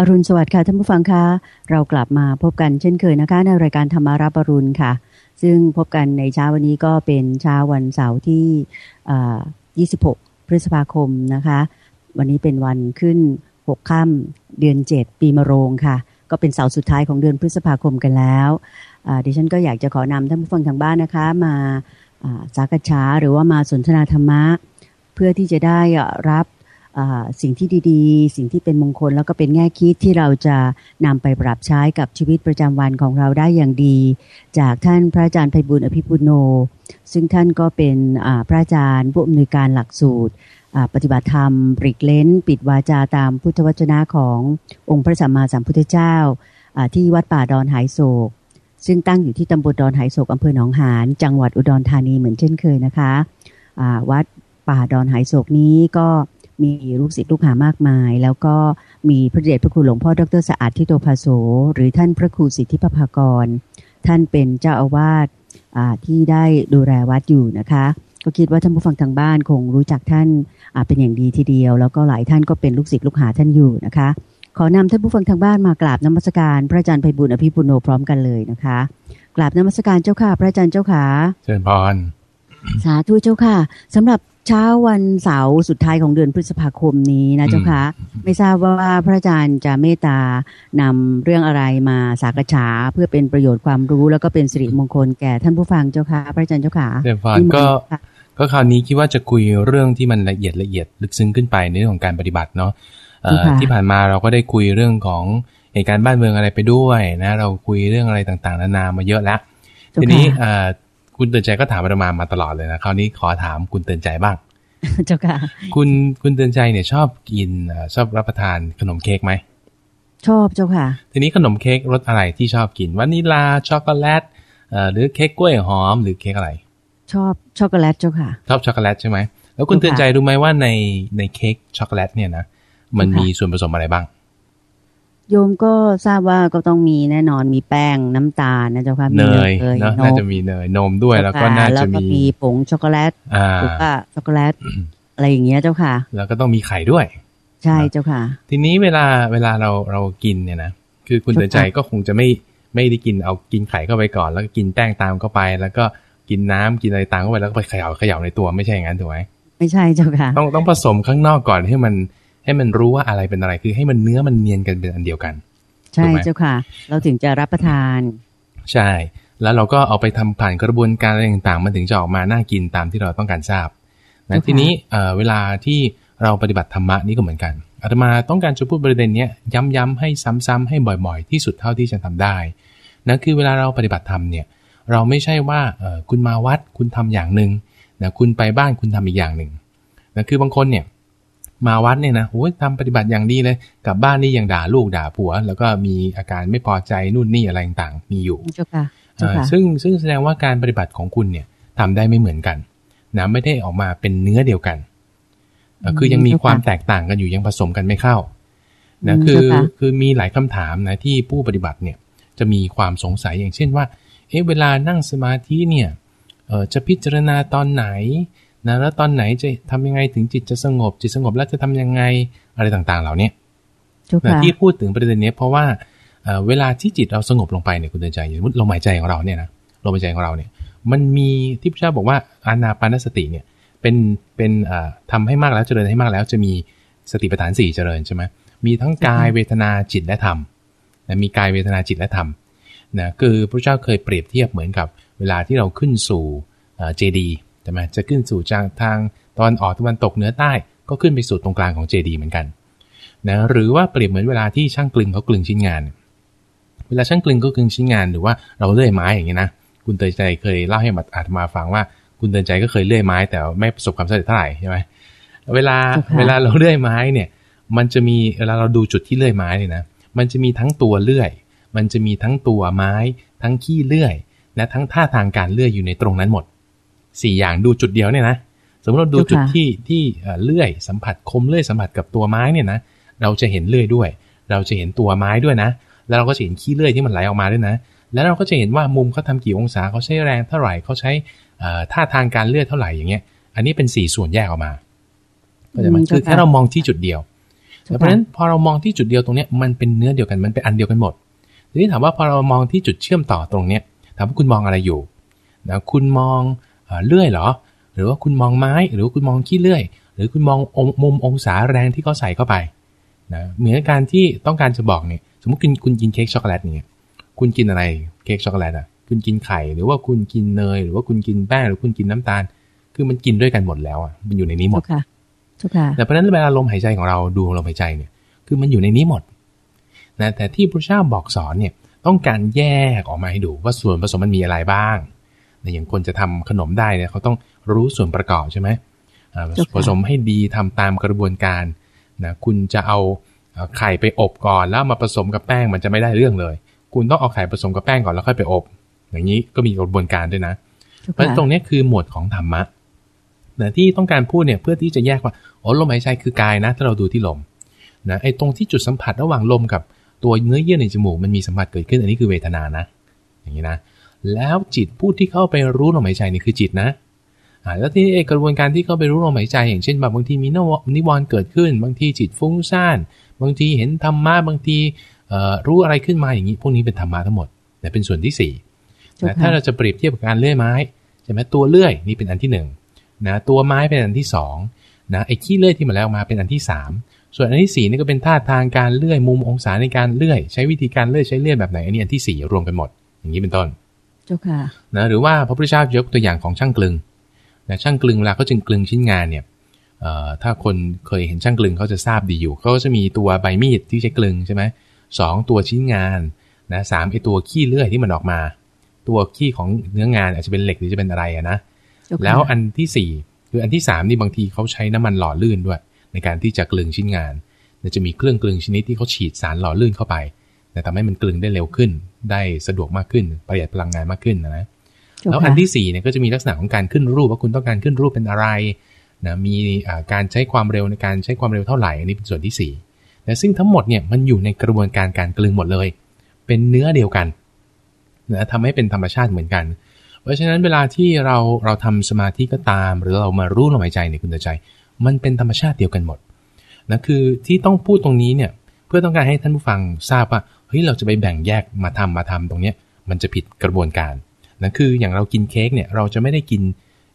อรุณสวัสดิ์ค่ะท่านผู้ฟังคะเรากลับมาพบกันเช่นเคยนะคะ ในรายการธรรมารับอรุณค่ะ ซึ่งพบกันในเช้าวันนี้ก็เป็นเช้าวันเสาร์ที่ 26 พฤษภาคมนะคะ วันนี้เป็นวันขึ้น 6 ค่ำเดือน 7 ปีมะโรงค่ะ ก็เป็นเสาร์สุดท้ายของเดือนพฤษภาคมกันแล้วดิฉันก็อยากจะขอนำท่านผู้ฟังทางบ้านนะคะ มาสักษาหรือว่ามาสนทนาธรรมะ เพื่อที่จะได้รับ สิ่งที่ดีๆ สิ่งที่เป็นมงคลแล้วก็เป็นแง่คิดที่เราจะนำไปปรับใช้กับชีวิตประจำวันของเราได้อย่างดี จากท่านพระอาจารย์ไพบุญอภิปุโน ซึ่งท่านก็เป็นพระอาจารย์ผู้อำนวยการหลักสูตรปฏิบัติธรรมปริกเลนปิดวาจาตามพุทธวจนะขององค์พระสัมมาสัมพุทธเจ้าที่วัดป่าดอนหายโศก ซึ่งตั้งอยู่ที่ตำบลดอนหายโศกอำเภอหนองหานจังหวัดอุดรธานีเหมือนเช่นเคยนะคะวัดป่าดอนหายโศกนี้ก็ มีลูกศิษย์ลูกหามากมาย แล้วก็มีพระเดชพระคุณหลวงพ่อดรสะอาดทิโตภาโสหรือท่านพระครูสิทธิปภากร ท่านเป็นเจ้าอาวาสที่ได้ดูแลวัดอยู่นะคะ ก็คิดว่าท่านผู้ฟังทางบ้านคงรู้จักท่านเป็นอย่างดีทีเดียว แล้วก็หลายท่านก็เป็นลูกศิษย์ลูกหาท่านอยู่นะคะ ขอนำท่านผู้ฟังทางบ้านมากราบนมัสการ พระอาจารย์ไพบุญอภิปุโนพร้อมกันเลยนะคะกราบนมัสการเจ้าค่ะ พระอาจารย์เจ้าค่ะเชิญพร สาธุเจ้าค่ะสำหรับเช้าวันเสาร์สุดท้ายของเดือนพฤษภาคมนี้นะเจ้าคะไม่ทราบว่าพระอาจารย์จะเมตตานำเรื่องอะไรมาสักษาเพื่อเป็นประโยชน์ความรู้แล้วก็เป็นสิริมงคลแก่ท่านผู้ฟังเจ้าค่ะ พระอาจารย์เจ้าค่ะเดฟานก็ก็คราวนี้คิดว่าจะคุยเรื่องที่มันละเอียดละเอียดลึกซึ้งขึ้นไปในเรื่องของการปฏิบัติเนาะที่ผ่านมาเราก็ได้คุยเรื่องของเหตุการณ์บ้านเมืองอะไรไปด้วยนะเราคุยเรื่องอะไรต่างๆนานามาเยอะแล้วทีนี้ คุณเตือนใจก็ถามประมามาตลอดเลยนะคราวนี้ขอถามคุณเตือนใจบ้าง เจ้าค่ะ คุณคุณเตือนใจเนี่ยชอบกินชอบรับประทานขนมเค้กไหมชอบเจ้าค่ะ ทีนี้ขนมเค้กรสอะไรที่ชอบกินวานิลาช็อกโกแลตหรือเค้กกล้วยหอม หรือเค้กอะไร ชอบช็อกโกแลตเจ้าค่ะ ชอบช็อกโกแลตใช่ไหมแล้วคุณเตือนใจรู้ไหมว่าในในเค้กช็อกโกแลตเนี่ยนะมันมีส่วนผสมอะไรบ้าง โยมก็ทราบว่าก็ต้องมีแน่นอนมีแป้งน้ำตาลนะเจ้าค่ะเนยเนาะน่าจะมีเนยนมด้วยแล้วก็น่าจะมีมีผงช็อกโกแลตหรือว่าช็อกโกแลตอะไรอย่างเงี้ยเจ้าค่ะ แล้วก็ต้องมีไข่ด้วย ใช่เจ้าค่ะ ทีนี้เวลาเวลาเราเรากินเนี่ยนะคือคุณเตือนใจก็คงจะไม่ไม่ได้กินเอากินไข่เข้าไปก่อน แล้วก็กินแป้งตามเข้าไป แล้วก็กินน้ำกินอะไรตามเข้าไปแล้วก็ไปเขย่าเขย่าในตัวไม่ใช่อย่างนั้นถูกไหมไม่ใช่เจ้าค่ะ ต้องต้องผสมข้างนอกก่อนให้มัน ให้มันรู้ว่าอะไรเป็นอะไรคือให้มันเนื้อมันเนียนกันเป็นอันเดียวกัน ใช่เจ้าค่ะ เราถึงจะรับประทาน ใช่ แล้วเราก็เอาไปทำผ่านกระบวนการอะไรต่างๆ มันถึงจะออกมาน่ากินตามที่เราต้องการทราบนะทีนี้เวลาที่เราปฏิบัติธรรมะนี่ก็เหมือนกันอาตมาต้องการจะพูดประเด็นนี้ย้ำๆให้ซ้ำๆให้บ่อยๆ ที่สุดเท่าที่จะทำได้นะคือเวลาเราปฏิบัติธรรมเนี่ย เราไม่ใช่ว่าคุณมาวัดคุณทำอย่างหนึ่งนะคุณไปบ้านคุณทำอีกอย่างหนึ่งนะคือบางคนเนี่ย มาวัดเนี่ยนะโอ้ยทำปฏิบัติอย่างดีเลย กลับบ้านนี่ยังด่าลูกด่าผัว แล้วก็มีอาการไม่พอใจนู่นนี่อะไรต่างๆมีอยู่เจ้าค่ะซึ่งซึ่งแสดงว่าการปฏิบัติของคุณเนี่ยทำได้ไม่เหมือนกันนะไม่ได้ออกมาเป็นเนื้อเดียวกันคือยังมีความแตกต่างกันอยู่ยังผสมกันไม่เข้านะคือคือมีหลายคำถามนะที่ผู้ปฏิบัติเนี่ย จะมีความสงสัยอย่างเช่นว่า เอ๊ะเวลานั่งสมาธิเนี่ยจะพิจารณาตอนไหน นะแล้วตอนไหนจะทำยังไงถึงจิตจะสงบ จิตสงบแล้วจะทำยังไงอะไรต่างๆ เหล่านี้ที่พูดถึงประเด็นนี้เพราะว่าเวลาที่จิตเราสงบลงไปเนี่ยคุณเตือนใจสมมติลมหายใจของเราเนี่ยนะลมหายใจของเราเนี่ยมันมีที่พระเจ้าบอกว่าอานาปานสติเนี่ยเป็นเป็นทำให้มากแล้วเจริญให้มากแล้วจะมีสติปัฏฐานสี่เจริญใช่ไหมมีทั้งกายเวทนาจิตและธรรมนะมีกายเวทนาจิตและธรรมนะคือพระเจ้าเคยเปรียบเทียบเหมือนกับเวลาที่เราขึ้นสู่เจดี ช่ไหมจะขึ้นสู่จากทางตอนออกตะวันตกเหนือใต้ ก็ขึ้นไปสู่ตรงกลางของเจดีเหมือนกันนะหรือว่าเปรียบเหมือนเวลาที่ช่างกลึงเขากลึงชิ้นงาน เวลาช่างกลึงก็กลึงชิ้นงานหรือว่าเราเลื่อยไม้อย่างนี้นะคุณเตยใจเคยเล่าให้มาอาตมาฟังว่า คุณเตยใจก็เคยเลื่อยไม้แต่ไม่ประสบความสำเร็จเท่าไหร่ใช่ไหมเวลาเวลาเราเลื่อยไม้เนี่ย มันจะมีเวลาเราดูจุดที่เลื่อยไม้เนี่ยนะมันจะมีทั้งตัวเลื่อย มันจะมีทั้งตัวไม้ ทั้งขี้เลื่อย และทั้งท่าทางการเลื่อยอยู่ในตรงนั้นหมด สี่อย่างดูจุดเดียวเนี่ยนะสมมติเราดูจุดที่ที่เลื่อยสัมผัสคมเลื่อยสัมผัสกับตัวไม้เนี่ยนะเราจะเห็นเลื่อยด้วย เราจะเห็นตัวไม้ด้วยนะ แล้วเราก็จะเห็นขี้เลื่อยที่มันไหลออกมาด้วยนะ แล้วเราก็จะเห็นว่ามุมเขาทากี่องศาเขาใช้แรงเท่าไหร่เขาใช้ท่าทางการเลื่อยเท่าไหร่อย่างเงี้ย อันนี้เป็นสี่ส่วนแยกออกมาก็จะมันคือแค่เรามองที่จุดเดียวเพราะฉะนั้นพอเรามองที่จุดเดียวตรงเนี้ยมันเป็นเนื้อเดียวกันมันเป็นอันเดียวกันหมดทีนี้ถามว่าพอเรามองที่จุดเชื่อมต่อตรงเนี้ยถามว่าคุณมองอะไรอยู่นะคุณมอง เลื่อยเหรอ หรือว่าคุณมองไม้ หรือว่าคุณมองขี้เลื่อย หรือคุณมองมุมองศาแรงที่เขาใส่เข้าไปนะเหมือนการที่ต้องการจะบอกเนี่ย สมมติคุณคุณกินเค้กช็อกโกแลตเนี่ยคุณกินอะไรเค้กช็อกโกแลตอะ คุณกินไข่ หรือว่าคุณกินเนย หรือว่าคุณกินแป้ง หรือคุณกินน้ำตาล คือมันกินด้วยกันหมดแล้วอะ มันอยู่ในนี้หมดค่ะค่ะแต่เพราะนั้นเวลาลมหายใจของเราดูลมหายใจเนี่ย คือมันอยู่ในนี้หมดนะแต่ที่พระเจ้าบอกสอนเนี่ย ต้องการแยกออกมาให้ดูว่าส่วนผสมมันมีอะไรบ้าง อย่างคนจะทำขนมได้เนี่ยเขาต้องรู้ส่วนประกอบใช่ไหมผสมให้ดีทำตามกระบวนการนะคุณจะเอาไข่ไปอบก่อน แล้วมาผสมกับแป้งมันจะไม่ได้เรื่องเลย คุณต้องเอาไข่ผสมกับแป้งก่อนแล้วค่อยไปอบ อย่างนี้ก็มีกระบวนการด้วยนะ เพราะตรงนี้คือหมวดของธรรมะนะที่ต้องการพูดเนี่ยเพื่อที่จะแยกว่าโอ้ลมหายใจคือกายนะ ถ้าเราดูที่ลมนะไอ้ตรงที่จุดสัมผัสระหว่างลมกับตัวเนื้อเยื่อในจมูกมันมีสัมผัสเกิดขึ้นอันนี้คือเวทนานะ อย่างนี้นะ แล้วจิตผู้ที่เข้าไปรู้ลมหายใจนี่คือจิตนะอ่าแล้วที่กระบวนการที่เข้าไปรู้ลมหายใจ อย่างเช่นแบบบางทีมีนิวรณ์เกิดขึ้น บางทีจิตฟุ้งซ่านบางทีเห็นธรรมะบางทีรู้อะไรขึ้นมาอย่างนี้ พวกนี้เป็นธรรมะทั้งหมดแต่เป็นส่วนที่สี่แต่ถ้าเราจะเปรียบเทียบกับการเลื่อยไม้ใช่ไหมตัวเลื่อยนี่เป็นอันที่หนึ่งนะตัวไม้เป็นอันที่สองนะไอ้ขี้เลื่อยที่มาแล้วมาเป็นอันที่สามส่วนอันที่สี่นี่ก็เป็นท่าทางการเลื่อยมุมองศาในการเลื่อย ใช้วิธีการเลื่อยใช้เลื่อยแบบไหนอันนี้อันที่สี่รวมกันหมด อย่างนี้เป็นต้น เจ้าค่ะนะหรือว่าพระพุทธเจ้ายกตัวอย่างของช่างกลึงนะช่างกลึงเวลาเขาจึงกลึงชิ้นงานเนี่ยถ้าคนเคยเห็นช่างกลึงเขาจะทราบดีอยู่เขาจะมีตัวใบมีดที่ใช้กลึงใช่ไหมสองตัวชิ้นงานนะสามไอตัวขี้เลื่อยที่มันออกมา ตัวขี้ของเนื้องานอาจจะเป็นเหล็กหรือจะเป็นอะไรนะแล้วอันที่สี่คืออันที่สามนี่บางทีเขาใช้น้ำมันหล่อลื่นด้วย ในการที่จะกลึงชิ้นงานจะมีเครื่องกลึงชนิดที่เขาฉีดสารหล่อลื่นเข้าไปแต่ทำให้มันกลึงได้เร็วขึ้น ได้สะดวกมากขึ้น ประหยัดพลังงานมากขึ้นนะแล้วอันที่4เนี่ยก็จะมีลักษณะของการขึ้นรูปว่าคุณต้องการขึ้นรูปเป็นอะไรนะมีการใช้ความเร็วในการใช้ความเร็วเท่าไหร่อันนี้เป็นส่วนที่4แต่ซึ่งทั้งหมดเนี่ยมันอยู่ในกระบวนการการกลึงหมดเลย เป็นเนื้อเดียวกันนะทำให้เป็นธรรมชาติเหมือนกัน เพราะฉะนั้นเวลาที่เราเราทำสมาธิก็ตาม หรือเรามารู้ลมหายใจเนี่ยคุณใจ มันเป็นธรรมชาติเดียวกันหมดนะคือที่ต้องพูดตรงนี้เนี่ยเพื่อต้องการให้ท่านผู้ฟังทราบว่า เฮ้ยเราจะไปแบ่งแยกมาทำมาทำตรงเนี้ยมันจะผิดกระบวนการนะคืออย่างเรากินเค้กเนี่ยเราจะไม่ได้กิน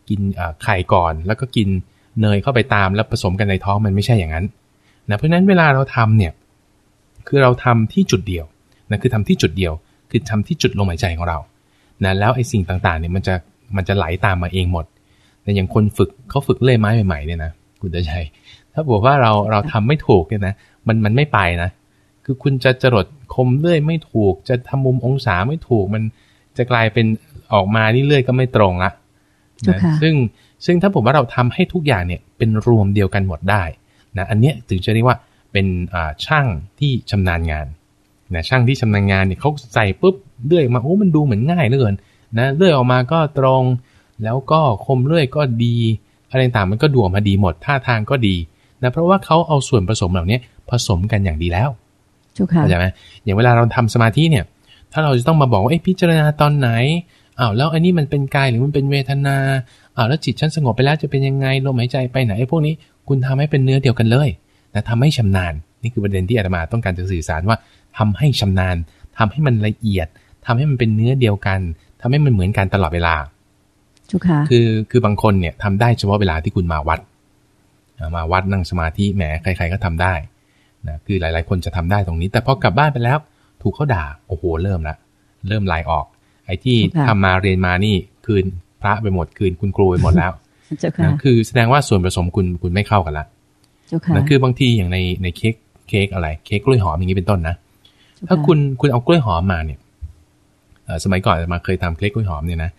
กินไข่ก่อน แล้วก็กินเนยเข้าไปตามแล้วผสมกันในท้องมันไม่ใช่อย่างนั้นนะเพราะฉะนั้นเวลาเราทำเนี่ยคือเราทำที่จุดเดียวนะคือทำที่จุดเดียว คือทำที่จุดลมหายใจของเรานะแล้วไอ้สิ่งต่างๆเนี่ยมันจะมันจะไหลตามมาเองหมดแต่อย่างคนฝึกเขาฝึกเล่ยไม้ใหม่ๆเนี่ยนะคุณจะใช้ถ้าบอกว่าเราเราทำไม่ถูกเนี่ยนะมันมันไม่ไปนะ คือคุณจะจรดคมเลื่อยไม่ถูก จะทำมุมองศาไม่ถูก มันจะกลายเป็นออกมานี่เลื่อยก็ไม่ตรงละนะซึ่งซึ่งถ้าผมว่าเราทำให้ทุกอย่างเนี่ยเป็นรวมเดียวกันหมดได้นะอันเนี้ยถึงจะเรียกว่าเป็นช่างที่ชำนาญงานนะช่างที่ชำนาญงานเนี่ยเขาใส่ปุ๊บเลื่อยมาโอ้มันดูเหมือนง่ายเหลือเกินนะเลื่อยออกมาก็ตรง แล้วก็คมเลื่อยก็ดีอะไรต่างมันก็ดูออกมาดีหมดท่าทางก็ดีนะเพราะว่าเขาเอาส่วนผสมเหล่านี้ผสมกันอย่างดีแล้ว เข้าใจไหมอย่างเวลาเราทำสมาธิเนี่ย ถ้าเราจะต้องมาบอกว่าพิจารณาตอนไหนอ้าวแล้วอันนี้มันเป็นกายหรือมันเป็นเวทนาอ้าวแล้วจิตฉันสงบไปแล้วจะเป็นยังไงลมหายใจไปไหนพวกนี้คุณทำให้เป็นเนื้อเดียวกันเลยนะทำให้ชำนาญ นี่คือประเด็นที่อาตมาต้องการจะสื่อสารว่าทำให้ชำนาญทำให้มันละเอียดทำให้มันเป็นเนื้อเดียวกันทำให้มันเหมือนกันตลอดเวลาคือคือบางคนเนี่ยทำได้เฉพาะเวลาที่คุณมาวัด มาวัดนั่งสมาธิแหมใคร ๆก็ทำได้ นะคือหลายๆ คนจะทำได้ตรงนี้ แต่พอกลับบ้านไปแล้ว ถูกเขาด่าโอ้โหเริ่มละเริ่มลายออก ไอ้ที่ทำมาเรียนมานี่คืนพระไปหมดคืนคุณครูไปหมดแล้วนะคือแสดงว่าส่วนผสมคุณคุณไม่เข้ากันละนะคือบางทีอย่างในในเค้กเค้กอะไร เค้กกล้วยหอมอย่างนี้เป็นต้นนะถ้าคุณคุณเอากล้วยหอมมาเนี่ยสมัยก่อนมาเคยทำเค้กกล้วยหอมเนี่ยนะ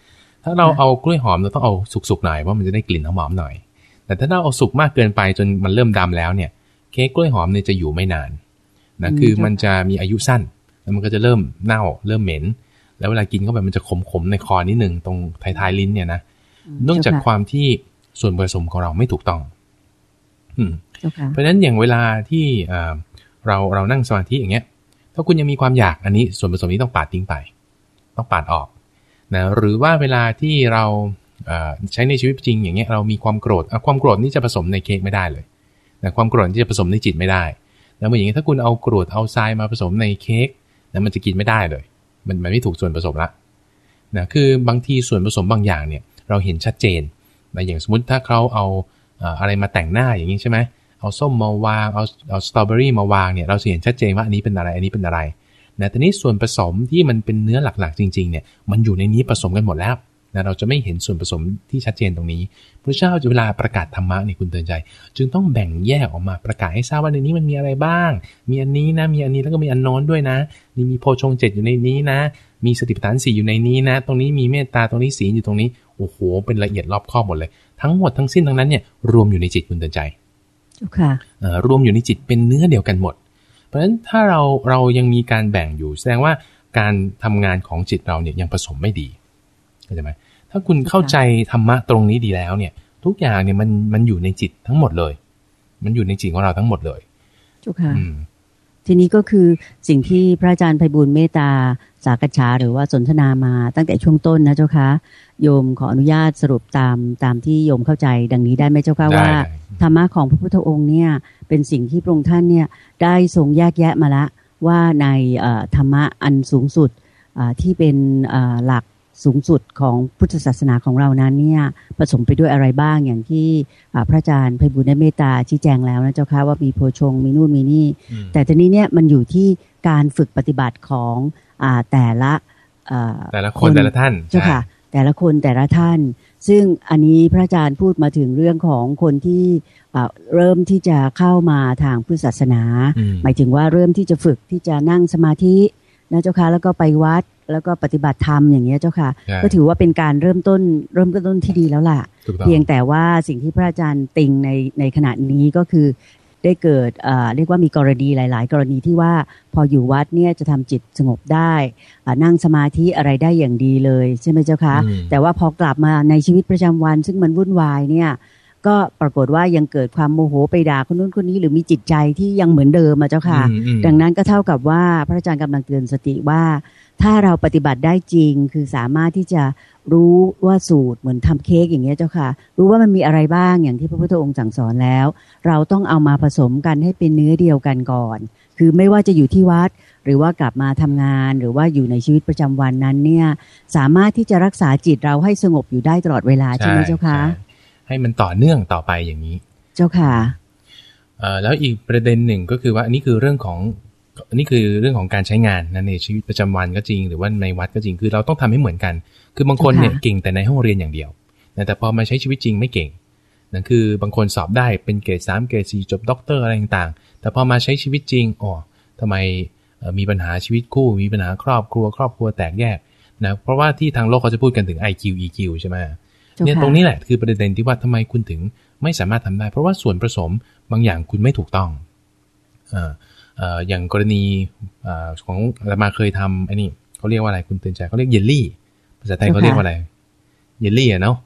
ถ้าเราเอากล้วยหอมเราต้องเอาสุกๆหน่อยว่ามันจะได้กลิ่นหอมๆหน่อย แต่ถ้าเราเอาสุกมากเกินไปจนมันเริ่มดำแล้วเนี่ย เค้กกล้วยหอมเนี่ยจะอยู่ไม่นานนะคือมันจะมีอายุสั้น แล้วมันก็จะเริ่มเน่าเริ่มเหม็น แล้วเวลากินเข้าไปมันจะขมๆในคอนิดนึงตรงท้ายๆลิ้นเนี่ยนะเนื่องจากความที่ส่วนผสมของเราไม่ถูกต้องเพราะฉะนั้นอย่างเวลาที่เราเรานั่งสมาธิอย่างเงี้ย ถ้าคุณยังมีความอยากอันนี้ส่วนผสมนี้ต้องปาดทิ้งไป ต้องปาดออกนะหรือว่าเวลาที่เราใช้ในชีวิตจริงอย่างเงี้ยเรามีความโกรธความโกรธนี่จะผสมในเค้กไม่ได้เลย นะความโกรธที่จะผสมในจิตไม่ได้แล้วเมื่ออย่างนี้ถ้าคุณเอากรวดเอาทรายมาผสมในเค้กนะมันจะกินไม่ได้เลย มันมันไม่ถูกส่วนผสมละนะคือบางทีส่วนผสมบางอย่างเนี่ยเราเห็นชัดเจนนะอย่างสมมติถ้าเขาเอาอะไรมาแต่งหน้าอย่างนี้ใช่ไหมเอาส้มมาวางเอาเอาสตรอเบอรี่มาวางเนี่ยเราเห็นชัดเจนว่าอันนี้เป็นอะไรอันนี้เป็นอะไรนะแต่นี้ส่วนผสมที่มันเป็นเนื้อหลักๆ จริงๆเนี่ยมันอยู่ในนี้ผสมกันหมดแล้ว นะเราจะไม่เห็นส่วนผสมที่ชัดเจนตรงนี้ พระเจ้าจะเวลาประกาศธรรมะนี่คุณเตือนใจ จึงต้องแบ่งแยกออกมาประกาศให้ทราบว่าในนี้มันมีอะไรบ้าง มีอันนี้นะมีอันนี้แล้วก็มีอันโน้นด้วยนะนี่มีโพชงเจ็ดอยู่ในนี้นะ มีสติปัฏฐานสี่อยู่ในนี้นะ ตรงนี้มีเมตตาตรงนี้ศีลอยู่ตรงนี้โอ้โหเป็นละเอียดรอบคอบหมดเลย ทั้งหมดทั้งสิ้นทั้งนั้นเนี่ยรวมอยู่ในจิตคุณเตือนใจค่ะรวมอยู่ในจิตเป็นเนื้อเดียวกันหมด เพราะฉะนั้นถ้าเราเรายังมีการแบ่งอยู่ แสดงว่าการทำงานของจิตเราเนี่ยยังผสมไม่ดีเข้าใจไหม ถ้าคุณเข้าใจธรรมะตรงนี้ดีแล้วเนี่ย ทุกอย่างเนี่ยมันมันอยู่ในจิตทั้งหมดเลย มันอยู่ในจิตของเราทั้งหมดเลยจุค่ะทีนี้ก็คือสิ่งที่พระอาจารย์ไพบุญเมตตาสากฉาหรือว่าสนทนามาตั้งแต่ช่วงต้นนะเจ้าคะโยมขออนุญาตสรุปตามตามที่โยมเข้าใจดังนี้ได้ไหมเจ้าค่ะว่าธรรมะของพระพุทธองค์เนี่ยเป็นสิ่งที่พระองค์ท่านเนี่ยได้ทรงแยกแยะมาละว่าในธรรมะอันสูงสุดที่เป็นหลัก สูงสุดของพุทธศาสนาของเรานั้นเนี่ยผสมไปด้วยอะไรบ้างอย่างที่พระอาจารย์ไพบุญได้เมตตาชี้แจงแล้วนะเจ้าค่ะว่ามีโพชงมีนู่นมีนี่ แต่ทีนี้เนี่ยมันอยู่ที่การฝึกปฏิบัติของอแต่ละแต่ละคนแต่ละท่านเจ้าค่ะ แต่ละคนแต่ละท่าน ซึ่งอันนี้พระอาจารย์พูดมาถึงเรื่องของคนที่เริ่มที่จะเข้ามาทางพุทธศาสนา หมายถึงว่าเริ่มที่จะฝึกที่จะนั่งสมาธินะเจ้าค่ะแล้วก็ไปวัด แล้วก็ปฏิบัติธรรมอย่างเงี้ยเจ้าค่ะ ก็ถือว่าเป็นการเริ่มต้นเริ่มต้นที่ดีแล้วล่ะ เพียงแต่ว่าสิ่งที่พระอาจารย์ติงในในขณะนี้ก็คือได้เกิดเรียกว่ามีกรณีหลาย ๆ กรณีที่ว่าพออยู่วัดเนี่ยจะทำจิตสงบได้นั่งสมาธิอะไรได้อย่างดีเลยใช่ไหมเจ้าคะแต่ว่าพอกลับมาในชีวิตประจำวัน ซึ่งมันวุ่นวายเนี่ยก็ปรากฏว่ายังเกิดความโมโหไปด่าคนนู้นคนนี้หรือมีจิตใจที่ยังเหมือนเดิมมาเจ้าค่ะ ดังนั้นก็เท่ากับว่าพระอาจารย์กำลังเตือนสติว่า ถ้าเราปฏิบัติได้จริง คือสามารถที่จะรู้ว่าสูตรเหมือนทำเค้กอย่างเงี้ยเจ้าค่ะ รู้ว่ามันมีอะไรบ้างอย่างที่พระพุทธองค์สั่งสอนแล้ว เราต้องเอามาผสมกันให้เป็นเนื้อเดียวกันก่อน คือไม่ว่าจะอยู่ที่วัด หรือว่ากลับมาทำงาน หรือว่าอยู่ในชีวิตประจำวันนั้นเนี่ยสามารถที่จะรักษาจิตเราให้สงบอยู่ได้ตลอดเวลาใช่ไหมเจ้าค่ะให้มันต่อเนื่องต่อไปอย่างนี้ เจ้าค่ะแล้วอีกประเด็นหนึ่งก็คือว่าอันนี้คือเรื่องของอั นนี้คือเรื่องของการใช้งานนะในชีวิตประจำวันก็จริง หรือว่าในวัดก็จริงคือเราต้องทำให้เหมือนกัน คือบางคนเนี่ยเก่งแต่ในห้องเรียนอย่างเดียวแต่พอมาใช้ชีวิตจริงไม่เก่งนั่นคือบางคนสอบได้เป็นเกรดสามเกรดสี่จบด็อกเตอร์อะไรต่างๆ แต่พอมาใช้ชีวิตจริงอ๋อทำไมมีปัญหาชีวิตคู่ มีปัญหาครอบครัว ครอบครัวแตกแยกนะเพราะว่าที่ทางโลกเขาจะพูดกันถึง IQ EQ ใช่ไหมเนี่ยตรงนี้แหละคือประเด็นที่ว่าทำไมคุณถึงไม่สามารถทำได้ เพราะว่าส่วนผสมบางอย่างคุณไม่ถูกต้องอ อย่างกรณีอของเรามาเคยทำอันนี้เขาเรียกว่าอะไรคุณเตือนใจเขาเรียกเยลลี่ ภาษาไทยเขาเรียกว่าอะไรเยลลี่อะเนาะ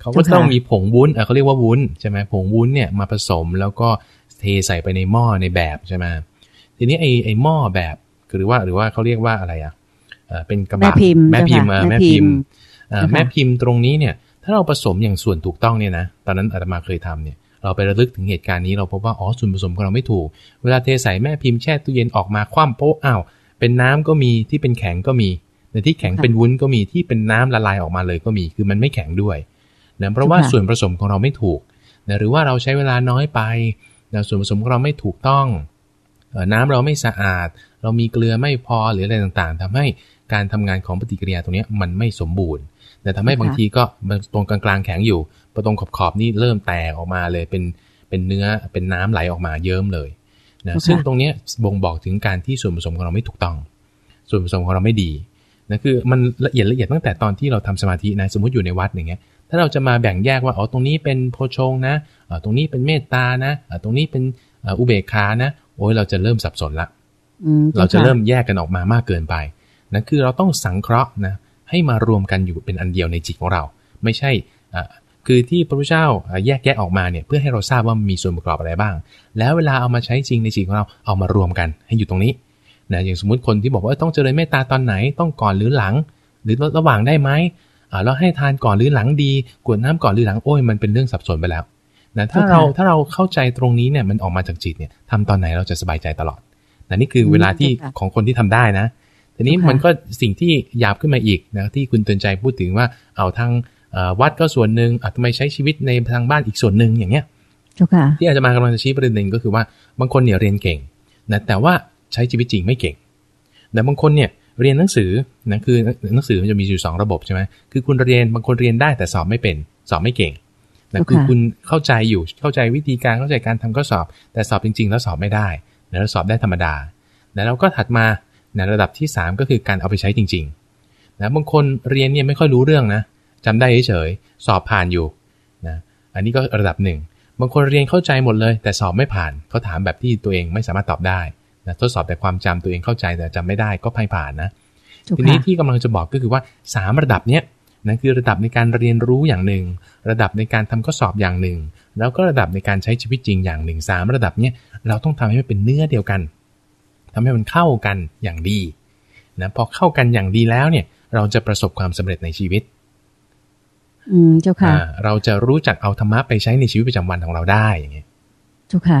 เขาก็ต้องมีผงวุ้นเขาเรียกว่าวุ้นใช่ไหมผงวุ้นเนี่ยมาผสมแล้วก็เทใส่ไปในหม้อในแบบใช่ไหมทีนี้ไอ้ไอ้หม้อแบบหรือว่าหรือว่าเขาเรียกว่าอะไรอะเป็นกระบะแม่พิมพ์แม่พิมพ์แม่พิมพ์แม่พิมพ์ตรงนี้เนี่ย ถ้าเราผสมอย่างส่วนถูกต้องเนี่ยนะ ตอนนั้นอาตมาเคยทำเนี่ย เราไประลึกถึงเหตุการณ์นี้เราพบว่าอ๋อส่วนผสมของเราไม่ถูก เวลาเทใส่แม่พิมพ์แช่ตู้เย็นออกมาคว่ำโป๊ะอ้าวเป็นน้ำก็มีที่เป็นแข็งก็มีแต่ที่แข็งเป็นวุ้นก็มีที่เป็นน้ำละลายออกมาเลยก็มี คือมันไม่แข็งด้วยนะเพราะว่าส่วนผสมของเราไม่ถูกนะหรือว่าเราใช้เวลาน้อยไปนะส่วนผสมของเราไม่ถูกต้องน้ำเราไม่สะอาด เรามีเกลือไม่พอหรืออะไรต่างๆทำให้การทำงานของปฏิกิริยาตรงนี้มันไม่สมบูรณ์แต่ทำให้บางทีก็ตรงกลางๆแข็งอยู่ พอตรงขอบๆนี่เริ่มแตกออกมาเลยเป็นเป็นเนื้อเป็นน้ำไหลออกมาเยิ้มเลยนะซึ่งตรงนี้บ่งบอกถึงการที่ส่วนผสมของเราไม่ถูกต้อง ส่วนผสมของเราไม่ดีนะคือมันละเอียดละเอียดตั้งแต่ตอนที่เราทำสมาธินะสมมติอยู่ในวัดอย่างเงี้ยถ้าเราจะมาแบ่งแยกว่าอ๋อตรงนี้เป็นโพชงนะตรงนี้เป็นเมตตานะตรงนี้เป็นอุเบกขานะโอ้ยเราจะเริ่มสับสนละเราจะเริ่มแยกกันออกมามากเกินไปนั่นคือเราต้องสังเคราะห์นะให้มารวมกันอยู่เป็นอันเดียวในจิตของเรา ไม่ใช่ คือที่พระพุทธเจ้าแยกแยะออกมาเนี่ยเพื่อให้เราทราบว่ามีส่วนประกอบอะไรบ้าง แล้วเวลาเอามาใช้จริงในจิตของเราเอามารวมกันให้อยู่ตรงนี้นะอย่างสมมติคนที่บอกว่าต้องเจริญเมตตาตอนไหนต้องก่อนหรือหลัง หรือระหว่างได้ไหมแล้วให้ทานก่อนหรือหลังดีกวดน้ำก่อนหรือหลังโอ้ยมันเป็นเรื่องสับสนไปแล้วนะถ้าเราถ้าเราเข้าใจตรงนี้เนี่ยมันออกมาจากจิตเนี่ยทำตอนไหนเราจะสบายใจตลอดนะนี่คือเวลาที่ของคนที่ทำได้นะทีนี้มันก็สิ่งที่หยาบขึ้นมาอีกนะที่คุณเตือนใจพูดถึงว่าเอาทาง วัดก็ส่วนหนึ่งอาทำไมใช้ชีวิตในทางบ้านอีกส่วนหนึ่งอย่างเงี้ยที่อาจจะมากำลังจะชี้ประเด็นหนึ่งก็คือว่าบางคนเนี่ยเรียนเก่งนะแต่ว่าใช้ชีวิตจริงไม่เก่งแต่บางคนเนี่ยเรียนหนังสือนะคือหนังสือมันจะมีอยู่สองระบบใช่ไหมคือคุณเรียนบางคนเรียนได้แต่สอบไม่เป็นสอบไม่เก่งนะคือคุณเข้าใจอยู่เข้าใจวิธีการเข้าใจการทำข้อสอบ แต่สอบจริง ๆ แล้วสอบไม่ได้แล้วสอบได้ธรรมดาแล้วเราก็ถัดมาในระดับที่ 3 ก็คือการเอาไปใช้จริงๆนะบางคนเรียนเนี่ยไม่ค่อยรู้เรื่องนะ จำได้เฉยๆสอบผ่านอยู่นะอันนี้ก็ระดับหนึ่งบางคนเรียนเข้าใจหมดเลย แต่สอบไม่ผ่านเขาถามแบบที่ตัวเองไม่สามารถตอบได้นะทดสอบแต่ความจำตัวเองเข้าใจแต่จำไม่ได้ก็พ่ายผ่านนะทีนี้ที่กำลังจะบอกก็คือว่า 3 ระดับเนี้ยนะคือระดับในการเรียนรู้อย่างหนึ่ง ระดับในการทำข้อสอบอย่างหนึ่ง แล้วก็ระดับในการใช้ชีวิตจริงอย่างหนึ่งสามระดับเนี้ยเราต้องทำให้มันเป็นเนื้อเดียวกันทำให้มันเข้ากันอย่างดีนะพอเข้ากันอย่างดีแล้วเนี่ยเราจะประสบความสำเร็จในชีวิต อืมเจ้าค่ะเราจะรู้จักเอาธรรมะไปใช้ในชีวิตประจำวันของเราได้อย่างเงี้ยเจ้าค่ะ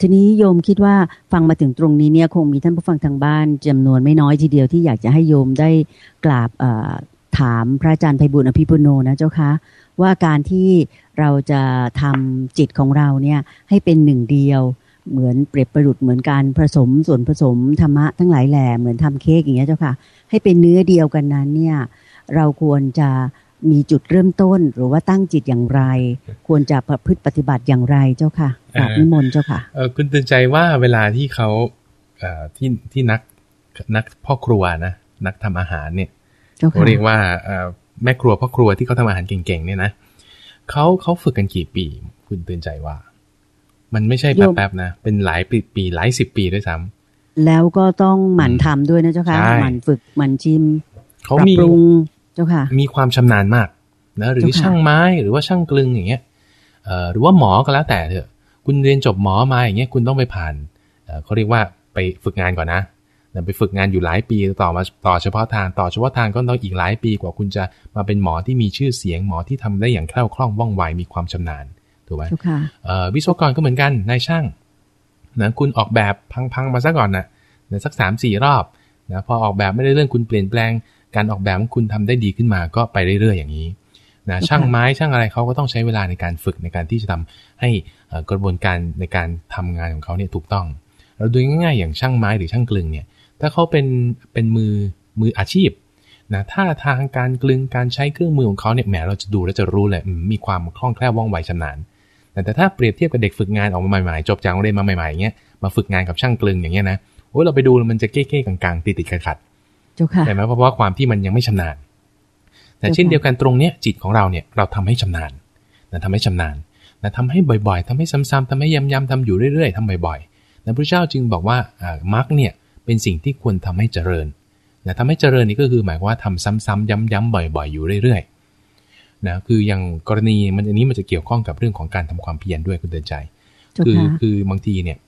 ทีนี้โยมคิดว่าฟังมาถึงตรงนี้เนี่ยคงมีท่านผู้ฟังทางบ้านจำนวนไม่น้อยทีเดียวที่อยากจะให้โยมได้กราบถามพระอาจารย์ไพบุญอภิปุโนนะเจ้าคะว่าการที่เราจะทำจิตของเราเนี่ยให้เป็นหนึ่งเดียวเหมือนเปรียบประดุดเหมือนการผสมส่วนผสมธรรมะทั้งหลายแหล่เหมือนทำเค้กอย่างเงี้ยเจ้าค่ะ ให้เป็นเนื้อเดียวกันนั้นเนี่ย เราควรจะ มีจุดเริ่มต้นหรือว่าตั้งจิตอย่างไร ควรจะประพฤติปฏิบัติอย่างไรเจ้าค่ะกราบนิมนต์เจ้าค่ะเออคุณตื่นใจว่าเวลาที่เขาเอ่อที่ที่นักนักพ่อครัวนะนักทำอาหารเนี่ยเขาเรียกว่าแม่ครัวพ่อครัวที่เขาทำอาหารเก่งๆเนี่ยนะเขาเขาฝึกกันกี่ปี คุณตื่นใจว่า มันไม่ใช่แป๊บๆนะเป็นหลายปีปีหลายสิบปีด้วยซ้ำแล้วก็ต้องหมั่นทำด้วยนะเจ้าค่ะหมั่นฝึกหมั่นชิมเขามีปรุง เจ้าค่ะ มีความชำนาญมากนะหรือช่างไม้หรือว่าช่างกลึงอย่างเงี้ยเอ่อหรือว่าหมอก็แล้วแต่เถอะ คุณเรียนจบหมอมาอย่างเงี้ยคุณต้องไปผ่านเขาเรียกว่าไปฝึกงานก่อนนะไปฝึกงานอยู่หลายปีต่อมาต่อเฉพาะทางต่อเฉพาะทางก็ต้องอีกหลายปีกว่าคุณจะมาเป็นหมอที่มีชื่อเสียงหมอที่ทำได้อย่างแคล่วคล่องว่องไวมีความชำนาญถูกไหมวิศวกรก็เหมือนกันนายช่างนะคุณออกแบบพังๆมาซะก่อนนะนะสักสามสี่รอบนะพอออกแบบไม่ได้เรื่องคุณเปลี่ยนแปลง การออกแบบของคุณทำได้ดีขึ้นมาก็ไปเรื่อยๆอย่างนี้นะช่างไม้ช่างอะไรเขาก็ต้องใช้เวลาในการฝึกในการที่จะทำให้กระบวนการในการทำงานของเขาเนี่ยถูกต้อง เราดูง่ายๆอย่างช่างไม้หรือช่างกลึงเนี่ย ถ้าเขาเป็นเป็นมือมืออาชีพนะถ้าทางการกลึงการใช้เครื่องมือของเขาเนี่ยแหมเราจะดูแล้วจะรู้เลยมีความคล่องแคล่วว่องไวชำนาญแต่ถ้าเปรียบเทียบกับเด็กฝึกงานออกมาใหม่ๆ จบจากโรงเรียนมาใหม่ๆอย่างเงี้ยมาฝึกงานกับช่างกลึงอย่างเงี้ยนะโอ้เราไปดูมันจะเก้ๆกลางๆติดๆขัดๆ แต่ไหมเพราะว่าความที่มันยังไม่ชำนาญแต่เช่นเดียวกันตรงเนี้ยจิตของเราเนี่ยเราทำให้ชำนาญนะทำให้ชำนาญนะทำให้บ่อยๆทำให้ซ้ำๆทำให้ย้ำๆทำอยู่เรื่อยๆทำบ่อยๆนะพระเจ้าจึงบอกว่าอ่ามรรคเนี่ยเป็นสิ่งที่ควรทำให้เจริญนะทำให้เจริญนี่ก็คือหมายว่าทำซ้ำๆย้ำๆบ่อยๆ อยู่เรื่อยๆนะคืออย่างกรณีมันอันนี้มันจะเกี่ยวข้องกับเรื่องของการทำความเพียรด้วยคุณเตือนใจ คือคือบางทีเนี่ย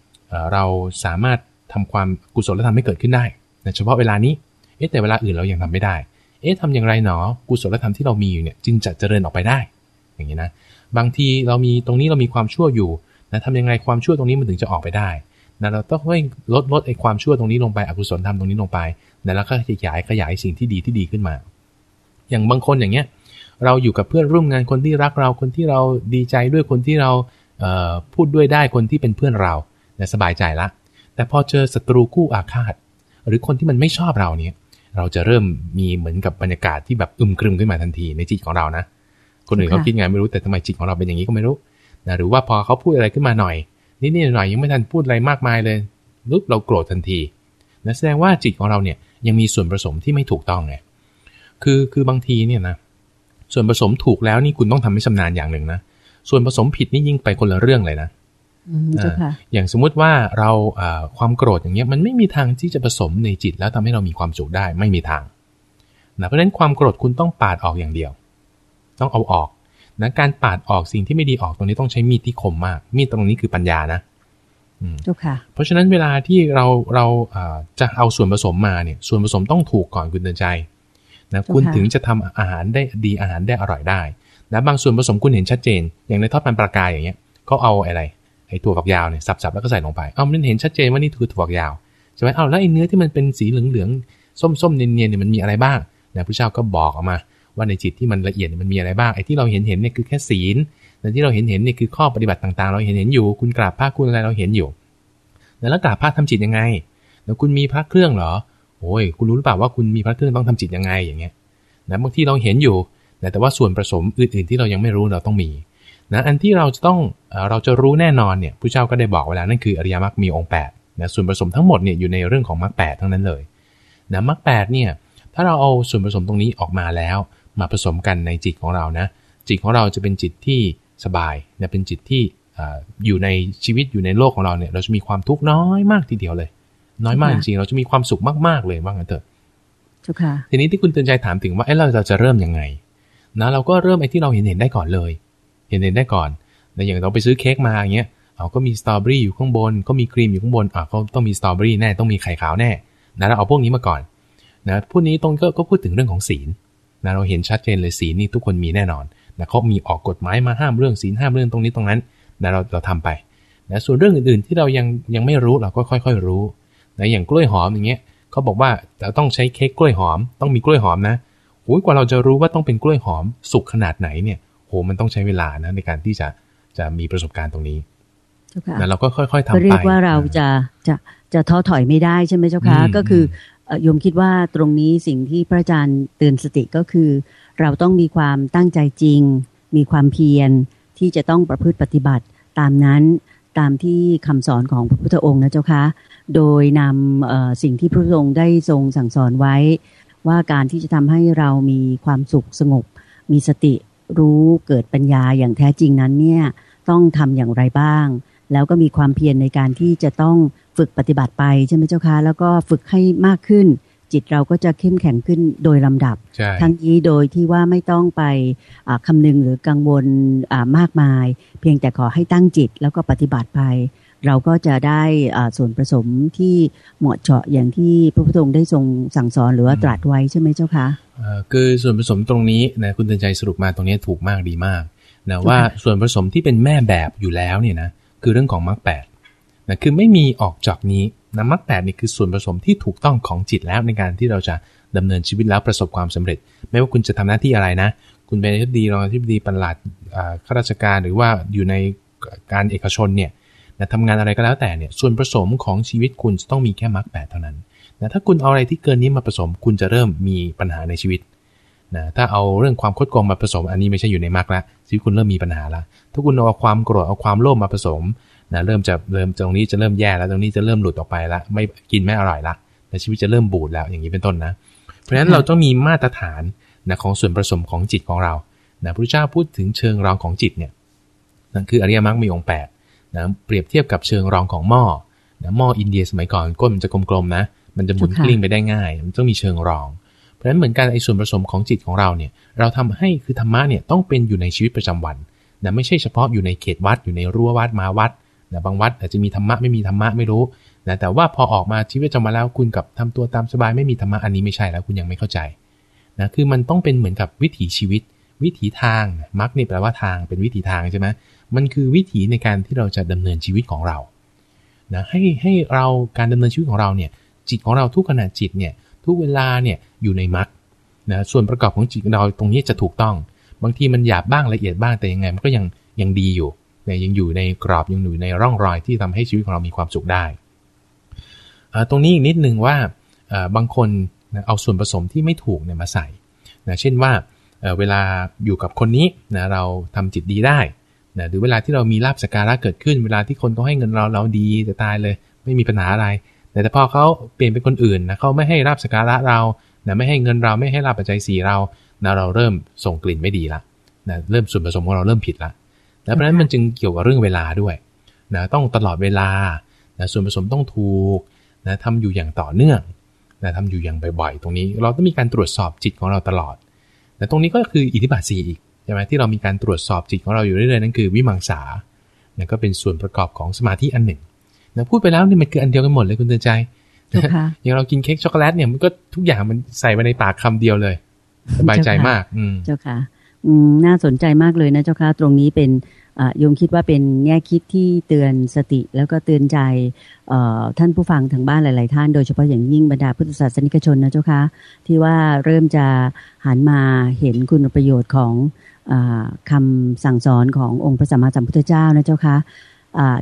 เราสามารถทำความกุศลธรรมให้เกิดขึ้นได้นะเฉพาะเวลานี้เอ๊ะแต่เวลาอื่นเรายังทำไม่ได้ เอ๊ะทำอย่างไรหนอ กุศลธรรมที่เรามีอยู่เนี่ยจึงจะเจริญออกไปได้ อย่างนี้นะ บางทีเรามีตรงนี้เรามีความชั่วอยู่นะทำยังไงความชั่วตรงนี้มันถึงจะออกไปได้นะเราต้องให้ลดลดไอ้ความชั่วตรงนี้ลงไปอกุศลทำตรงนี้ลงไปนะแล้วก็ขยายขยายสิ่งที่ดีที่ดีขึ้นมา อย่างบางคนอย่างเงี้ย เราอยู่กับเพื่อนร่วมงานคนที่รักเราคนที่เราดีใจด้วยคนที่เราพูดด้วยได้คนที่เป็นเพื่อนเรานะสบายใจละ แต่พอเจอศัตรูคู่อาฆาต หรือคนที่มันไม่ชอบเราเนี่ย เราจะเริ่มมีเหมือนกับบรรยากาศที่แบบอึมครึมขึ้นมาทันทีในจิตของเรานะ คนอื่นเขาคิดไงไม่รู้แต่ทำไมจิตของเราเป็นอย่างนี้ก็ไม่รู้นะหรือว่าพอเขาพูดอะไรขึ้นมาหน่อยนิดๆหน่อยยังไม่ทันพูดอะไรมากมายเลยลุกเราโกรธทันทีนะแสดงว่าจิตของเราเนี่ยยังมีส่วนผสมที่ไม่ถูกต้องไงคือคือบางทีเนี่ยนะส่วนผสมถูกแล้วนี่คุณต้องทำให้ชำนาญอย่างหนึ่งนะส่วนผสมผิดนี่ยิ่งไปคนละเรื่องเลยนะ อย่างสมมุติว่าเราความโกรธอย่างเงี้ยมันไม่มีทางที่จะผสมในจิตแล้วทำให้เรามีความสุขได้ไม่มีทางนะเพราะฉะนั้นความโกรธคุณต้องปาดออกอย่างเดียว ต้องเอาออกนะการปาดออกสิ่งที่ไม่ดีออกตรงนี้ต้องใช้มีดที่คมมาก มีดตรงนี้คือปัญญานะเพราะฉะนั้นเวลาที่เราเราจะเอาส่วนผสมมาเนี่ย ส่วนผสมต้องถูกก่อนคุณเดินใจนะคุณถึงจะทำอาหารได้ดีอาหารได้อร่อยได้นะบางส่วนผสมคุณเห็นชัดเจน อย่างในทอดมันปลากายอย่างเงี้ยเขาเอาอะไร ไอ้ถั่วฝักยาวเนี่ยสับๆแล้วก็ใส่ลงไปเอามันเห็นชัดเจนว่านี่คือถั่วฝักยาวใช่ไหมเอาแล้วไอ้เนื้อที่มันเป็นสีเหลืองๆส้มๆเนียนๆเนี่ยมันมีอะไรบ้างนะพระเจ้าก็บอกออกมา ว่าในจิตที่มันละเอียดมันมีอะไรบ้างไอ้ที่เราเห็นเห็นเนี่ยคือแค่ศีลแต่ที่เราเห็นเห็นเนี่ยคือข้อปฏิบัติต่างๆ เราเห็นเห็นอยู่ คุณกราบพระคุณอะไรเราเห็นอยู่แล้วกราบพระทำจิตยังไงแล้วคุณมีพระเครื่องเหรอโอ้ยคุณรู้หรือเปล่าว่าคุณมีพระเครื่องต้องทำจิตยังไงอย่างเงี้ยนะบางที่เราเห็นอยู่แต่ว่าส่วนผสมอื่นๆที่เรายังไม่รู้เราต้องมี นะอันที่เราจะต้องเราจะรู้แน่นอนเนี่ยผู้เจ้าก็ได้บอกไว้แล้วนั่นคืออริยมรรคมีองค์8นะส่วนผสมทั้งหมดเนี่ยอยู่ในเรื่องของมรรคแทั้งนั้นเลยนะมรรคแเนี่ยถ้าเราเอาส่วนผสมตรงนี้ออกมาแล้ว มาผสมกันในจิตของเรานะจิตของเราจะเป็นจิตที่สบายนะเป็นจิตที่อยู่ในชีวิตอยู่ในโลกของเราเนี่ยเราจะมีความทุกข์น้อยมากทีเดียวเลย น้อยมากจริงๆเราจะมีความสุขมากๆเลยว่างั้นเถอะทีนี้ที่คุณเตือนใจถามถึงว่าเอ้เราจะเริ่มยังไงนะเราก็เริ่มไอ้ที่เราเห็นเห็นได้ก่อนเลย เห็นเห็นได้ก่อนแต่อย่างเราไปซื้อเค้กมาอย่างเงี้ยเอาก็มีสตรอเบอรี่อยู่ข้างบนก็มีครีมอยู่ข้างบนอะก็ต้องมีสตรอเบอรี่แน่ต้องมีไข่ขาวแน่นะเราเอาพวกนี้มาก่อนนะพวกนี้ตรงก็ก็พูดถึงเรื่องของศีลนะเราเห็นชัดเจนเลยศีลนี่ทุกคนมีแน่นอนนะเขามีออกกฎหมายมาห้ามเรื่องศีลห้ามเรื่องตรงนี้ตรงนั้นนะเราเราทำไปนะส่วนเรื่องอื่นๆที่เรายังยังไม่รู้เราก็ค่อย ๆ รู้นะอย่างกล้วยหอมอย่างเงี้ยเขาบอกว่าเราต้องใช้เค้กกล้วยหอม ต้องมีกล้วยหอมนะโอ้ยกว่าเราจะรู้ว่าต้องเป็นกล้วยหอมสุกขนาดไหนเนี่ย โหมันต้องใช้เวลานะในการที่จะจะมีประสบการณ์ตรงนี้แล้วเราก็ค่อย ๆทำไปเรียกว่าเราจะจะจะท้อถอยไม่ได้ใช่ไหมเจ้าคะก็คือโยมคิดว่าตรงนี้สิ่งที่พระอาจารย์เตือนสติก็คือ เราต้องมีความตั้งใจจริง มีความเพียรที่จะต้องประพฤติปฏิบัติตามนั้นตามที่คำสอนของพระพุทธองค์นะเจ้าคะ โดยนำสิ่งที่พระพุทธองค์ได้ทรงสั่งสอนไว้ ว่าการที่จะทำให้เรามีความสุขสงบ มีสติ รู้เกิดปัญญาอย่างแท้จริงนั้นเนี่ยต้องทำอย่างไรบ้าง แล้วก็มีความเพียรในการที่จะต้องฝึกปฏิบัติไปใช่ไหมเจ้าคะแล้วก็ฝึกให้มากขึ้น จิตเราก็จะเข้มแข็งขึ้นโดยลำดับ ทั้งนี้โดยที่ว่าไม่ต้องไปคำนึงหรือกังวลมากมาย เพียงแต่ขอให้ตั้งจิตแล้วก็ปฏิบัติไป เราก็จะได้ส่วนผสมที่เหมาะเจาะอย่างที่พระพุทธองค์ได้ทรงสั่งสอนหรือว่าตรัสไว้ใช่ไหมเจ้าคะคือส่วนผสมตรงนี้นะคุณเตือนใจสรุปมาตรงนี้ถูกมากดีมากนะว่าส่วนผสมที่เป็นแม่แบบอยู่แล้วเนี่ยนะคือเรื่องของมรรคแปดนะคือไม่มีออกจากนี้นะมรรคแปดนี่คือส่วนผสมที่ถูกต้องของจิตแล้วในการที่เราจะดำเนินชีวิตแล้วประสบความสำเร็จ ไม่ว่าคุณจะทำหน้าที่อะไรนะ คุณเป็นที่ดีรองที่ดีปลัดข้าราชการหรือว่าอยู่ในการเอกชนเนี่ย นะทำงานอะไรก็แล้วแต่เนี่ยส่วนผสมของชีวิตคุณจะต้องมีแค่มรรคแปดเท่านั้นนะถ้าคุณเอาอะไรที่เกินนี้มาผสม คุณจะเริ่มมีปัญหาในชีวิตนะถ้าเอาเรื่องความคดโกงมาผสม อันนี้ไม่ใช่อยู่ในมรรคละชีวิตคุณเริ่มมีปัญหาละถ้าคุณเอาความโกรธเอาความโลภมาผสมนะเริ่มจะเริ่มตรงนี้จะเริ่มแย่แล้วตรงนี้จะเริ่มหลุดออกไปละไม่กินไม่อร่อยละแต่ชีวิตจะเริ่มบูดแล้วอย่างนี้เป็นต้นนะ เพราะฉะนั้นเราต้องมีมาตรฐานนะของส่วนผสมของจิตของเรานะพระเจ้าพูดถึงเชิงรองของจิตเนี่ยนั่นคืออริยมรรคมีองค์8 นะเปรียบเทียบกับเชิงรองของหม้อนะหม้ออินเดียสมัยก่อนก้นมันจะกลมๆนะ มันจะหมุนกลิ้งไปได้ง่าย มันต้องมีเชิงรอง เพราะฉะนั้นเหมือนกันไอ้ส่วนผสมของจิตของเราเนี่ย เราทำให้คือธรรมะเนี่ยต้องเป็นอยู่ในชีวิตประจำวันนะไม่ใช่เฉพาะอยู่ในเขตวัดอยู่ในรั้ววัดมาวัดนะบางวัดอาจจะมีธรรมะไม่มีธรรมะไม่รู้นะแต่ว่าพอออกมาชีวิตประจำวันแล้วคุณกับทำตัวตามสบายไม่มีธรรมะอันนี้ไม่ใช่แล้วคุณยังไม่เข้าใจนะคือมันต้องเป็นเหมือนกับวิถีชีวิต วิถีทางมักนี่แปลว่าทางเป็นวิถีทางใช่ไหม มันคือวิถีในการที่เราจะดำเนินชีวิตของเรานะให้ให้เราการดำเนินชีวิตของเราเนี่ยจิตของเราทุกขณะจิตเนี่ยทุกเวลาเนี่ยอยู่ในมรรคนะส่วนประกอบของจิตเราตรงนี้จะถูกต้อง บางทีมันหยาบบ้างละเอียดบ้างแต่ยังไงมันก็ยังยังดีอยู่เนี่ยยังอยู่ในกรอบยังอยู่ในร่องรอยที่ทำให้ชีวิตของเรามีความสุขได้ ตรงนี้อีกนิดนึงว่าบางคนเอาส่วนผสมที่ไม่ถูกเนี่ยมาใส่นะเช่นว่าเวลาอยู่กับคนนี้นะเราทำจิตดีได้ นะหรือเวลาที่เรามีลาบสการะเกิดขึ้น เวลาที่คนเขาให้เงินเราเราดีจะตายเลย ไม่มีปัญหาอะไรแต่แต่พอเขาเปลี่ยนเป็นคนอื่นนะเขาไม่ให้ลาบสการะเรานะไม่ให้เงินเราไม่ให้ลาบปัจจัยสี่เรานะเราเริ่มส่งกลิ่นไม่ดีละนะเริ่มส่วนผสมของเราเริ่มผิดละนะเพราะฉะนั้นมันจึงเกี่ยวกับเรื่องเวลาด้วยนะต้องตลอดเวลานะส่วนผสมต้องถูกนะทำอยู่อย่างต่อเนื่องนะทำอยู่อย่างบ่อยๆ ตรงนี้ เราต้องมีการตรวจสอบจิตของเราตลอดแต่ตรงนี้ก็คืออิทธิบาทสี่อีก ใช่ไหมที่เรามีการตรวจสอบจิตของเราอยู่เรื่อยๆนั่นคือวิมังสาเนี่ยก็เป็นส่วนประกอบของสมาธิอันหนึ่งนะพูดไปแล้วนี่มันคืออันเดียวกันหมดเลยคุณเตือนใจอย่างเรากินเค้กช็อกโกแลตเนี่ยมันก็ทุกอย่างมันใส่ไปในปากคำเดียวเลยสบายใจมากอืเจ้าค่ะ อืมน่าสนใจมากเลยนะเจ้าค่ะ ตรงนี้เป็นโยมคิดว่าเป็นแง่คิดที่เตือนสติแล้วก็เตือนใจท่านผู้ฟังทางบ้านหลาย ๆ ท่านโดยเฉพาะอย่างยิ่งบรรดาพุทธศาสนิกชนนะเจ้าคะที่ว่าเริ่มจะหันมาเห็นคุณประโยชน์ของอ คำสั่งสอนขององค์พระสัมมาสัมพุทธเจ้านะเจ้าคะ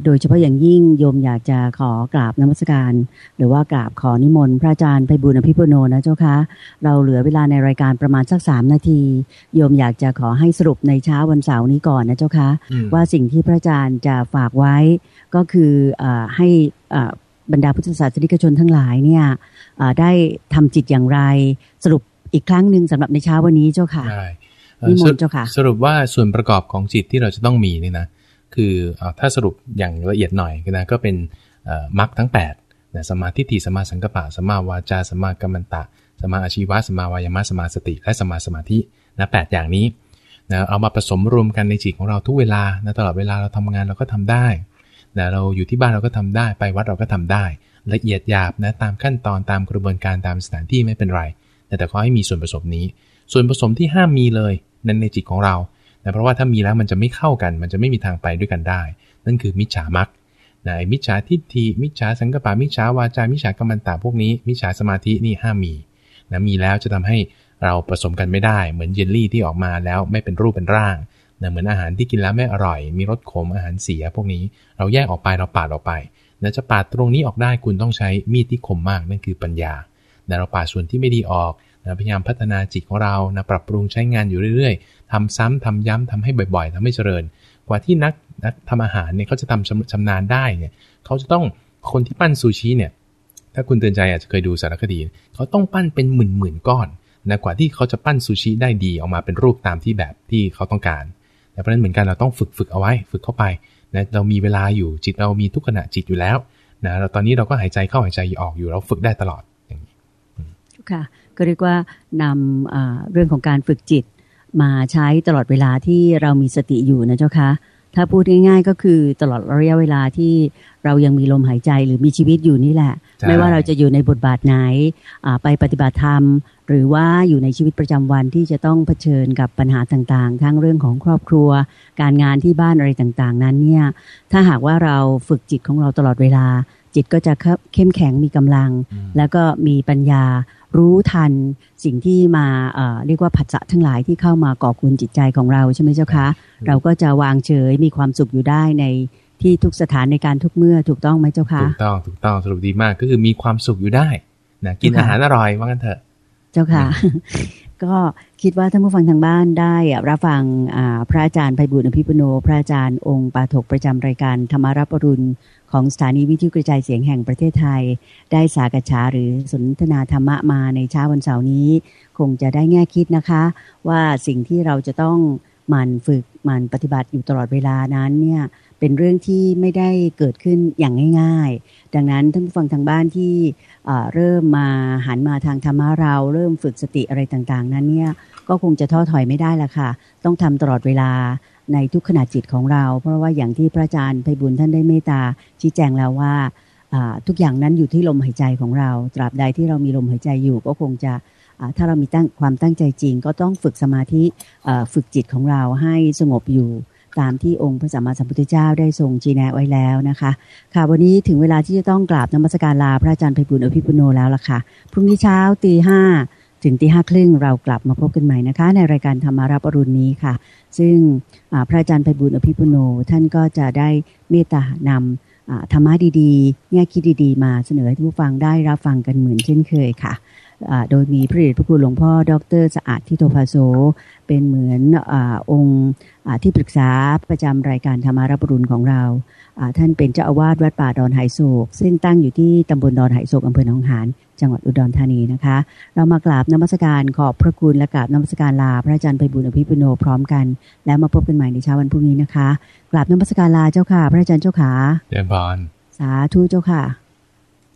โดยเฉพาะอย่างยิ่งโยมอยากจะขอกราบนมัสการ หรือว่ากราบขอนิมนต์พระอาจารย์ไปบุญอภิปุโนนะเจ้าคะเราเหลือเวลาในรายการประมาณสักสามนาที โยมอยากจะขอให้สรุปในเช้าวันเสาร์นี้ก่อนนะเจ้าคะว่าสิ่งที่พระอาจารย์จะฝากไว้ก็คืออให้บรรดาพุทธศาสนิกชนทั้งหลายเนี่ยได้ทำจิตอย่างไรสรุปอีกครั้งหนึ่งสำหรับในเช้าวันนี้เจ้าค่ะ นิมนต์เจ้าค่ะ สรุปว่าส่วนประกอบของจิตที่เราจะต้องมีนี่นะ คือถ้าสรุปอย่างละเอียดหน่อยนะก็เป็นมรรคทั้ง8นะสมาธิฏฐิสมาสังกปะสมาวาจาสมากัมมันตะสมาอาชีวะสมาวายามะสมาสติ และสมาสมาธินะแอย่างนี้นะเอามาผสมรวมกันในจิตของเราทุกเวลานะตลอดเวลาเราทำงานเราก็ทำได้นะเราอยู่ที่บ้านเราก็ทำได้ ไปวัดเราก็ทำได้ ละเอียดหยาบนะตามขั้นตอนตามกระบวนการตามสถานที่ไม่เป็นไร แต่ขอให้มีส่วนผสมนี้ ส่วนผสมที่ห้ามมีเลยนั้นในจิตของเรานะเพราะว่าถ้ามีแล้วมันจะไม่เข้ากัน มันจะไม่มีทางไปด้วยกันได้ นั่นคือมิจฉามักนะมิจฉาทิฏฐิมิจฉาสังกปะมิจฉาวาจามิจฉากรรมันตาพวกนี้ มิจฉาสมาธินี่ห้ามมีนะมีแล้วจะทำให้เราผสมกันไม่ได้ เหมือนเยลลี่ที่ออกมาแล้วไม่เป็นรูปเป็นร่างนะเหมือนอาหารที่กินแล้วไม่อร่อย มีรสขมอาหารเสีย พวกนี้เราแยกออกไปเราปาดออกไปนะจะปาดตรงนี้ออกได้คุณต้องใช้มีดที่คมมากนั่นคือปัญญานะเราปาดส่วนที่ไม่ดีออก นะพยายามพัฒนาจิตของเรานะปรับปรุงใช้งานอยู่เรื่อยๆทำซ้ำทำย้ำทำให้บ่อยๆทำให้เจริญ กว่าที่นักนักทำอาหารเนี่ยเขาจะทำชำนาญได้เนี่ยเขาจะต้องคนที่ปั้นซูชิเนี่ยถ้าคุณเตือนใจอาจจะเคยดูสารคดี เขาต้องปั้นเป็นหมื่นๆก้อนนะกว่าที่เขาจะปั้นซูชิได้ดีออกมาเป็นรูปตามที่แบบที่เขาต้องการแต่เพราะนั้นเหมือนกันเราต้องฝึกฝึกเอาไว้ฝึกเข้าไปนะเรามีเวลาอยู่จิตเรามีทุกขณะจิตอยู่แล้วนะเราตอนนี้เราก็หายใจเข้าหายใจออกอยู่เราฝึกได้ตลอด ค่ะก็เรียกว่านำเรื่องของการฝึกจิตมาใช้ตลอดเวลาที่เรามีสติอยู่นะเจ้าคะถ้าพูดง่ายๆก็คือตลอดระยะเวลาที่เรายังมีลมหายใจหรือมีชีวิตอยู่นี่แหละ ไม่ว่าเราจะอยู่ในบทบาทไหนไปปฏิบัติธรรม หรือว่าอยู่ในชีวิตประจำวันที่จะต้องเผชิญกับปัญหาต่างๆ ทั้งเรื่องของครอบครัว การงานที่บ้านอะไรต่างๆ นั้นเนี่ยถ้าหากว่าเราฝึกจิตของเราตลอดเวลา จิตก็จะเข้มแข็งมีกำลัง แล้วก็มีปัญญารู้ทันสิ่งที่มาเเรียกว่าผัสสะทั้งหลายที่เข้ามาก่อกุนจิตใจของเราใช่ไหมเจ้าคะ เราก็จะวางเฉยมีความสุขอยู่ได้ในที่ทุกสถานในการทุกเมื่อถูกต้องไหมเจ้าคะถูกต้องถูกต้องสรุปดีมากก็คือมีความสุขอยู่ได้นะกินอาหารอร่อยว่ากันเถอะ เจ้าค่ะ ก็คิดว่าท่านผู้ฟังทางบ้านได้รับฟังพระอาจารย์ไพบุญอภิปุโน พระอาจารย์องค์ปาถกประจำรายการธรรมารับอรุณ ของสถานีวิทยุกระจายเสียงแห่งประเทศไทย ได้สากฉาหรือสนทนาธรรมะมาในเช้าวันเสาร์นี้ คงจะได้แง่คิดนะคะ ว่าสิ่งที่เราจะต้องมันฝึกมันปฏิบัติอยู่ตลอดเวลานั้นเนี่ย เป็นเรื่องที่ไม่ได้เกิดขึ้นอย่างง่าย ๆ ดังนั้นท่านผู้ฟังทางบ้านที่เริ่มมาหันมาทางธรรมะเรา เริ่มฝึกสติอะไรต่างๆ นั้นเนี่ยก็คงจะท้อถอยไม่ได้ละค่ะ ต้องทำตลอดเวลาในทุกขณะจิตของเรา เพราะว่าอย่างที่พระอาจารย์ไพบุญท่านได้เมตตาชี้แจงแล้วว่าทุกอย่างนั้นอยู่ที่ลมหายใจของเรา ตราบใดที่เรามีลมหายใจอยู่ก็คงจะถ้าเรามีตั้งความตั้งใจจริง ก็ต้องฝึกสมาธิฝึกจิตของเราให้สงบอยู่ ตามที่องค์พระสัมมาสัมพุทธเจ้าได้ทรงชี้แนะไว้แล้วนะคะ ค่ะวันนี้ถึงเวลาที่จะต้องกราบนมัสการลาพระอาจารย์ไพบุญอภิปุโนแล้วล่ะค่ะ พรุ่งนี้เช้าตีห้าถึงตีห้าครึ่งเรากลับมาพบกันใหม่นะคะ ในรายการธรรมารับอรุณนี้ค่ะ ซึ่งพระอาจารย์ไพบุญอภิปุโนท่านก็จะได้เมตตานำธรรมะดีๆแง่คิดดีๆ มาเสนอให้ผู้ฟังได้รับฟังกันเหมือนเช่นเคยค่ะ โดยมีพระเดชพระคุณหลวงพ่อ ดรสะอาดทิโตภาโซ เป็นเหมือนอองค์ที่ปรึกษาประจำรายการธรรมารับรุณของเรา ท่านเป็นเจ้าอาวาสวัดป่าดอนไหโศก ซึ่งตั้งอยู่ที่ตำบลดอนไหโศกอำเภอหนองหานจังหวัดอุดรธานีนะคะ เรามากราบนมัสการขอบพระคุณและกราบนมัสการลาพระอาจารย์ไปบุญอภิปุโนพร้อมกัน แล้วมาพบกันใหม่ในเช้าวันพรุ่งนี้นะคะกราบนมัสการลาเจ้าค่ะ พระอาจารย์เจ้าค่ะเดบอนสาธุเจ้าค่ะ